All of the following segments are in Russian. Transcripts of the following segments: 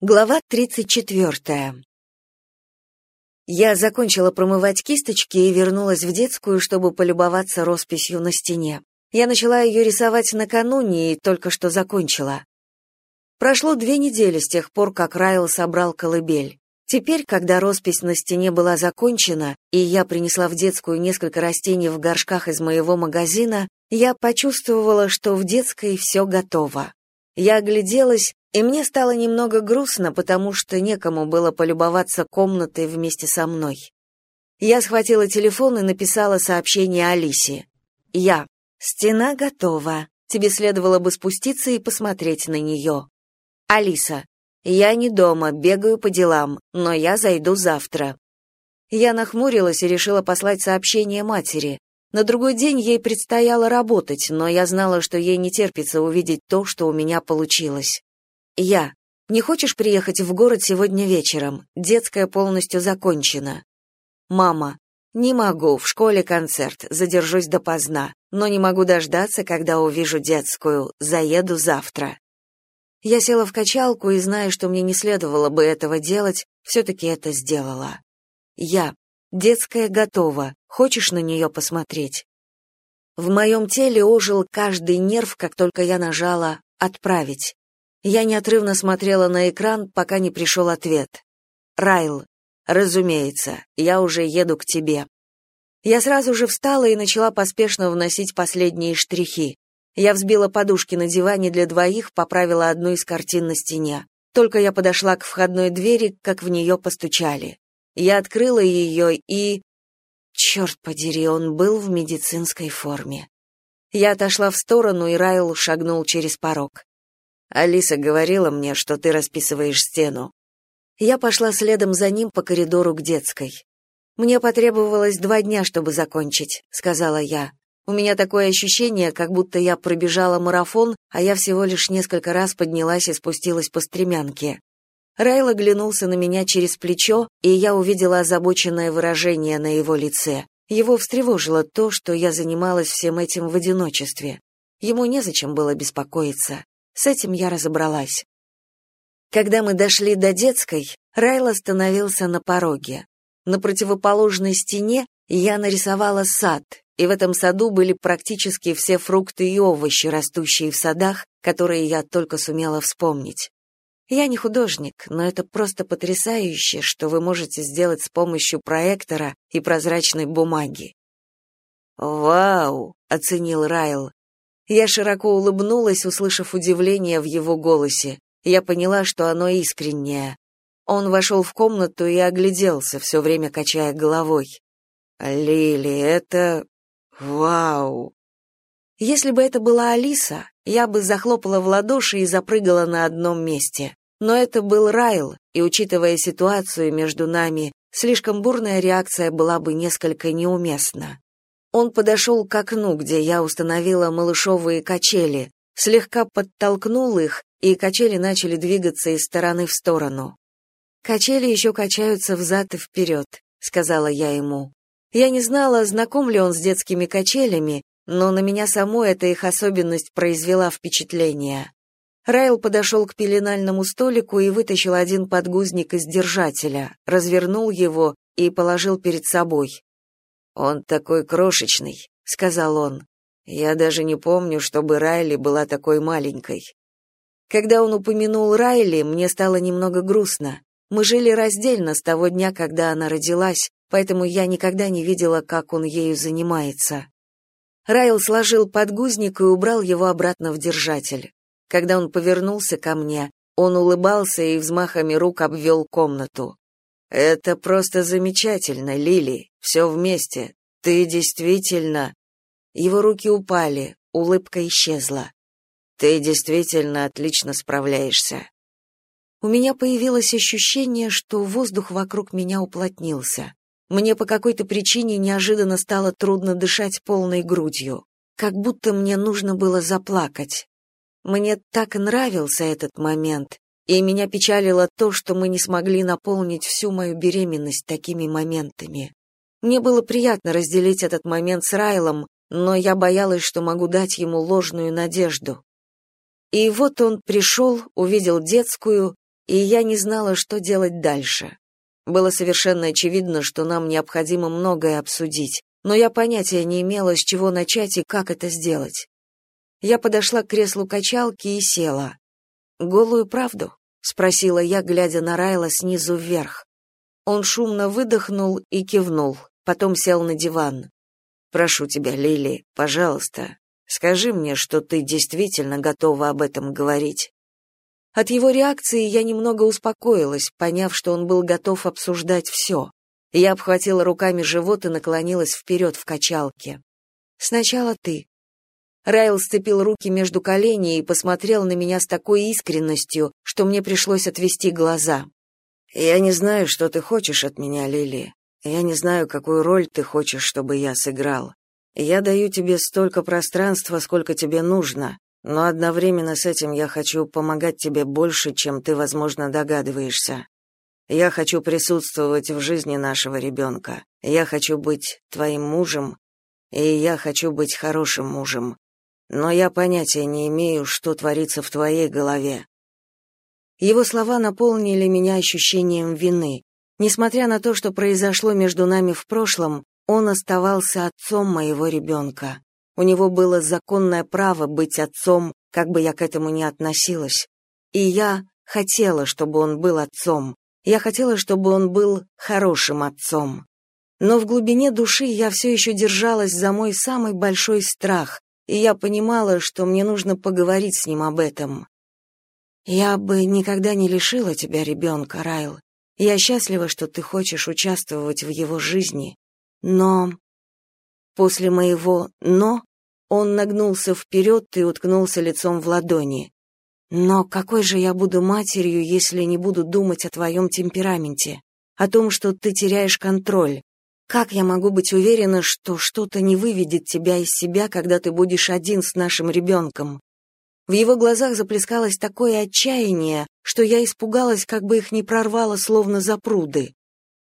Глава 34. Я закончила промывать кисточки и вернулась в детскую, чтобы полюбоваться росписью на стене. Я начала ее рисовать накануне и только что закончила. Прошло две недели с тех пор, как Райл собрал колыбель. Теперь, когда роспись на стене была закончена, и я принесла в детскую несколько растений в горшках из моего магазина, я почувствовала, что в детской все готово. Я огляделась и мне стало немного грустно, потому что некому было полюбоваться комнатой вместе со мной. Я схватила телефон и написала сообщение Алисе. «Я. Стена готова. Тебе следовало бы спуститься и посмотреть на нее». «Алиса. Я не дома, бегаю по делам, но я зайду завтра». Я нахмурилась и решила послать сообщение матери. На другой день ей предстояло работать, но я знала, что ей не терпится увидеть то, что у меня получилось. Я. Не хочешь приехать в город сегодня вечером? Детская полностью закончена. Мама. Не могу, в школе концерт, задержусь допоздна, но не могу дождаться, когда увижу детскую. Заеду завтра. Я села в качалку и, зная, что мне не следовало бы этого делать, все-таки это сделала. Я. Детская готова. Хочешь на нее посмотреть? В моем теле ожил каждый нерв, как только я нажала «Отправить». Я неотрывно смотрела на экран, пока не пришел ответ. «Райл, разумеется, я уже еду к тебе». Я сразу же встала и начала поспешно вносить последние штрихи. Я взбила подушки на диване для двоих, поправила одну из картин на стене. Только я подошла к входной двери, как в нее постучали. Я открыла ее и... Черт подери, он был в медицинской форме. Я отошла в сторону, и Райл шагнул через порог. Алиса говорила мне, что ты расписываешь стену. Я пошла следом за ним по коридору к детской. Мне потребовалось два дня, чтобы закончить, сказала я. У меня такое ощущение, как будто я пробежала марафон, а я всего лишь несколько раз поднялась и спустилась по стремянке. Райл оглянулся на меня через плечо, и я увидела озабоченное выражение на его лице. Его встревожило то, что я занималась всем этим в одиночестве. Ему незачем было беспокоиться. С этим я разобралась. Когда мы дошли до детской, Райл остановился на пороге. На противоположной стене я нарисовала сад, и в этом саду были практически все фрукты и овощи, растущие в садах, которые я только сумела вспомнить. Я не художник, но это просто потрясающе, что вы можете сделать с помощью проектора и прозрачной бумаги. «Вау!» — оценил Райл. Я широко улыбнулась, услышав удивление в его голосе. Я поняла, что оно искреннее. Он вошел в комнату и огляделся, все время качая головой. «Лили, это... Вау!» Если бы это была Алиса, я бы захлопала в ладоши и запрыгала на одном месте. Но это был Райл, и, учитывая ситуацию между нами, слишком бурная реакция была бы несколько неуместна. Он подошел к окну, где я установила малышовые качели, слегка подтолкнул их, и качели начали двигаться из стороны в сторону. «Качели еще качаются взад и вперед», — сказала я ему. Я не знала, знаком ли он с детскими качелями, но на меня саму эта их особенность произвела впечатление. Райл подошел к пеленальному столику и вытащил один подгузник из держателя, развернул его и положил перед собой. «Он такой крошечный», — сказал он. «Я даже не помню, чтобы Райли была такой маленькой». Когда он упомянул Райли, мне стало немного грустно. Мы жили раздельно с того дня, когда она родилась, поэтому я никогда не видела, как он ею занимается. Райл сложил подгузник и убрал его обратно в держатель. Когда он повернулся ко мне, он улыбался и взмахами рук обвел комнату. «Это просто замечательно, Лили, все вместе. Ты действительно...» Его руки упали, улыбка исчезла. «Ты действительно отлично справляешься». У меня появилось ощущение, что воздух вокруг меня уплотнился. Мне по какой-то причине неожиданно стало трудно дышать полной грудью, как будто мне нужно было заплакать. Мне так нравился этот момент, и меня печалило то, что мы не смогли наполнить всю мою беременность такими моментами. Мне было приятно разделить этот момент с Райлом, но я боялась, что могу дать ему ложную надежду. И вот он пришел, увидел детскую, и я не знала, что делать дальше. Было совершенно очевидно, что нам необходимо многое обсудить, но я понятия не имела, с чего начать и как это сделать. Я подошла к креслу качалки и села. «Голую правду?» — спросила я, глядя на Райла снизу вверх. Он шумно выдохнул и кивнул, потом сел на диван. «Прошу тебя, Лили, пожалуйста, скажи мне, что ты действительно готова об этом говорить». От его реакции я немного успокоилась, поняв, что он был готов обсуждать все. Я обхватила руками живот и наклонилась вперед в качалке. «Сначала ты». Райл сцепил руки между коленей и посмотрел на меня с такой искренностью, что мне пришлось отвести глаза. «Я не знаю, что ты хочешь от меня, Лили. Я не знаю, какую роль ты хочешь, чтобы я сыграл. Я даю тебе столько пространства, сколько тебе нужно, но одновременно с этим я хочу помогать тебе больше, чем ты, возможно, догадываешься. Я хочу присутствовать в жизни нашего ребенка. Я хочу быть твоим мужем, и я хочу быть хорошим мужем. Но я понятия не имею, что творится в твоей голове. Его слова наполнили меня ощущением вины. Несмотря на то, что произошло между нами в прошлом, он оставался отцом моего ребенка. У него было законное право быть отцом, как бы я к этому ни относилась. И я хотела, чтобы он был отцом. Я хотела, чтобы он был хорошим отцом. Но в глубине души я все еще держалась за мой самый большой страх, и я понимала, что мне нужно поговорить с ним об этом. «Я бы никогда не лишила тебя ребенка, Райл. Я счастлива, что ты хочешь участвовать в его жизни. Но...» После моего «но» Он нагнулся вперед и уткнулся лицом в ладони. «Но какой же я буду матерью, если не буду думать о твоем темпераменте, о том, что ты теряешь контроль? Как я могу быть уверена, что что-то не выведет тебя из себя, когда ты будешь один с нашим ребенком?» В его глазах заплескалось такое отчаяние, что я испугалась, как бы их не прорвало, словно запруды.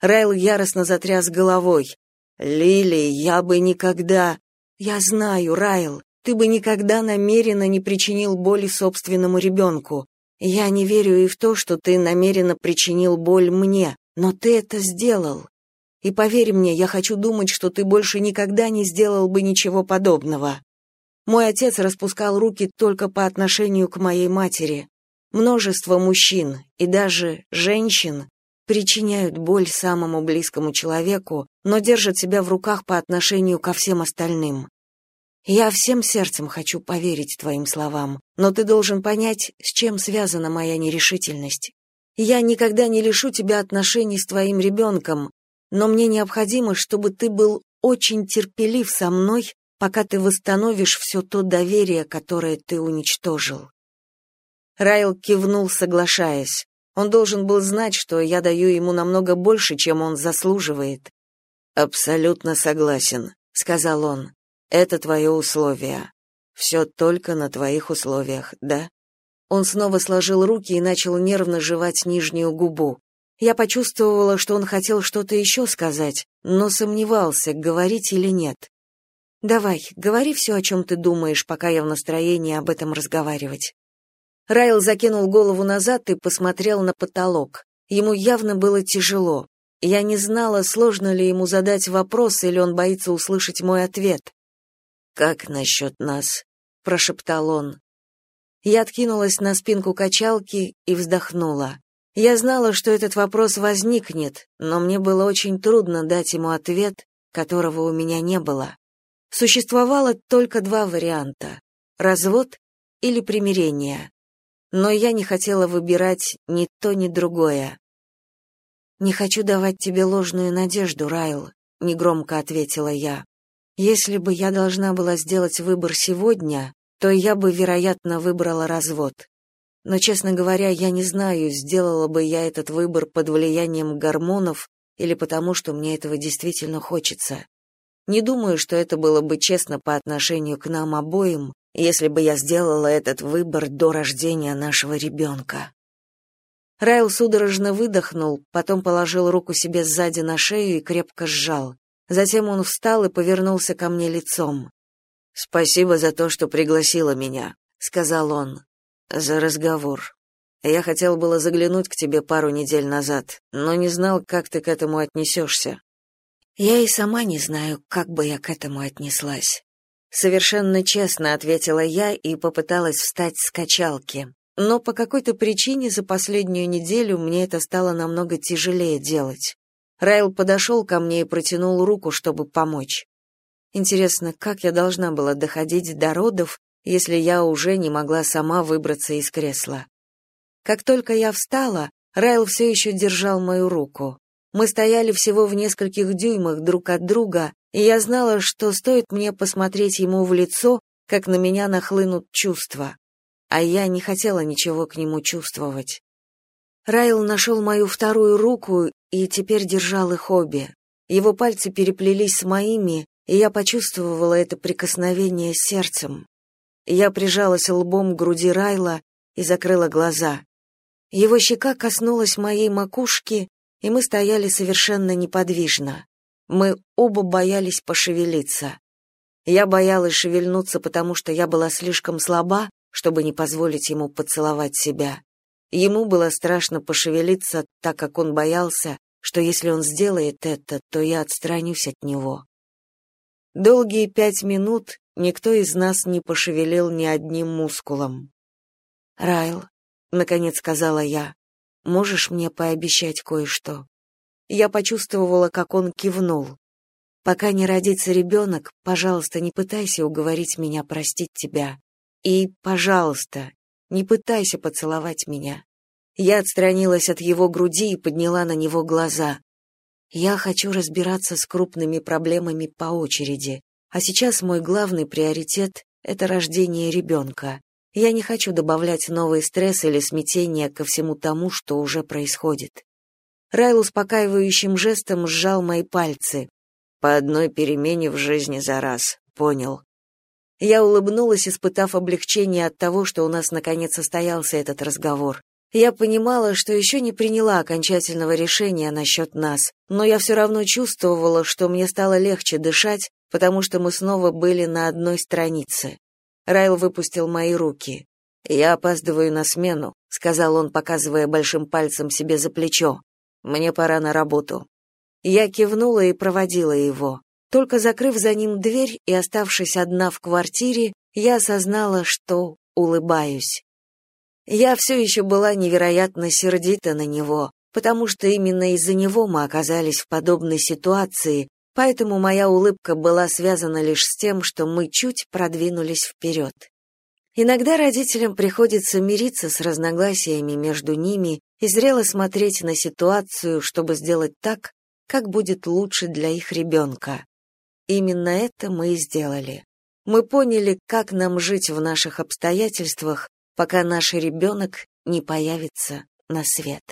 Райл яростно затряс головой. «Лили, я бы никогда...» Я знаю, Райл, ты бы никогда намеренно не причинил боли собственному ребенку. Я не верю и в то, что ты намеренно причинил боль мне, но ты это сделал. И поверь мне, я хочу думать, что ты больше никогда не сделал бы ничего подобного. Мой отец распускал руки только по отношению к моей матери. Множество мужчин и даже женщин причиняют боль самому близкому человеку, но держат себя в руках по отношению ко всем остальным. Я всем сердцем хочу поверить твоим словам, но ты должен понять, с чем связана моя нерешительность. Я никогда не лишу тебя отношений с твоим ребенком, но мне необходимо, чтобы ты был очень терпелив со мной, пока ты восстановишь все то доверие, которое ты уничтожил. Райл кивнул, соглашаясь. Он должен был знать, что я даю ему намного больше, чем он заслуживает. Абсолютно согласен, сказал он. Это твое условие. Все только на твоих условиях, да? Он снова сложил руки и начал нервно жевать нижнюю губу. Я почувствовала, что он хотел что-то еще сказать, но сомневался, говорить или нет. Давай, говори все, о чем ты думаешь, пока я в настроении об этом разговаривать. Райл закинул голову назад и посмотрел на потолок. Ему явно было тяжело. Я не знала, сложно ли ему задать вопрос, или он боится услышать мой ответ. «Как насчет нас?» — прошептал он. Я откинулась на спинку качалки и вздохнула. Я знала, что этот вопрос возникнет, но мне было очень трудно дать ему ответ, которого у меня не было. Существовало только два варианта — развод или примирение но я не хотела выбирать ни то, ни другое. «Не хочу давать тебе ложную надежду, Райл», — негромко ответила я. «Если бы я должна была сделать выбор сегодня, то я бы, вероятно, выбрала развод. Но, честно говоря, я не знаю, сделала бы я этот выбор под влиянием гормонов или потому, что мне этого действительно хочется. Не думаю, что это было бы честно по отношению к нам обоим, если бы я сделала этот выбор до рождения нашего ребенка. Райл судорожно выдохнул, потом положил руку себе сзади на шею и крепко сжал. Затем он встал и повернулся ко мне лицом. «Спасибо за то, что пригласила меня», — сказал он. «За разговор. Я хотел было заглянуть к тебе пару недель назад, но не знал, как ты к этому отнесешься». Я и сама не знаю, как бы я к этому отнеслась. Совершенно честно ответила я и попыталась встать с качалки. Но по какой-то причине за последнюю неделю мне это стало намного тяжелее делать. Райл подошел ко мне и протянул руку, чтобы помочь. Интересно, как я должна была доходить до родов, если я уже не могла сама выбраться из кресла. Как только я встала, Райл все еще держал мою руку. Мы стояли всего в нескольких дюймах друг от друга, и я знала, что стоит мне посмотреть ему в лицо, как на меня нахлынут чувства. А я не хотела ничего к нему чувствовать. Райл нашел мою вторую руку и теперь держал их обе. Его пальцы переплелись с моими, и я почувствовала это прикосновение сердцем. Я прижалась лбом к груди Райла и закрыла глаза. Его щека коснулась моей макушки, и мы стояли совершенно неподвижно. Мы оба боялись пошевелиться. Я боялась шевельнуться, потому что я была слишком слаба, чтобы не позволить ему поцеловать себя. Ему было страшно пошевелиться, так как он боялся, что если он сделает это, то я отстранюсь от него. Долгие пять минут никто из нас не пошевелил ни одним мускулом. «Райл», — наконец сказала я, Можешь мне пообещать кое-что?» Я почувствовала, как он кивнул. «Пока не родится ребенок, пожалуйста, не пытайся уговорить меня простить тебя. И, пожалуйста, не пытайся поцеловать меня». Я отстранилась от его груди и подняла на него глаза. «Я хочу разбираться с крупными проблемами по очереди, а сейчас мой главный приоритет — это рождение ребенка. Я не хочу добавлять новый стресс или смятение ко всему тому, что уже происходит. Райл успокаивающим жестом сжал мои пальцы. По одной перемене в жизни за раз. Понял. Я улыбнулась, испытав облегчение от того, что у нас наконец состоялся этот разговор. Я понимала, что еще не приняла окончательного решения насчет нас, но я все равно чувствовала, что мне стало легче дышать, потому что мы снова были на одной странице. Райл выпустил мои руки. «Я опаздываю на смену», — сказал он, показывая большим пальцем себе за плечо. «Мне пора на работу». Я кивнула и проводила его. Только закрыв за ним дверь и оставшись одна в квартире, я осознала, что улыбаюсь. Я все еще была невероятно сердита на него, потому что именно из-за него мы оказались в подобной ситуации, Поэтому моя улыбка была связана лишь с тем, что мы чуть продвинулись вперед. Иногда родителям приходится мириться с разногласиями между ними и зрело смотреть на ситуацию, чтобы сделать так, как будет лучше для их ребенка. Именно это мы и сделали. Мы поняли, как нам жить в наших обстоятельствах, пока наш ребенок не появится на свет.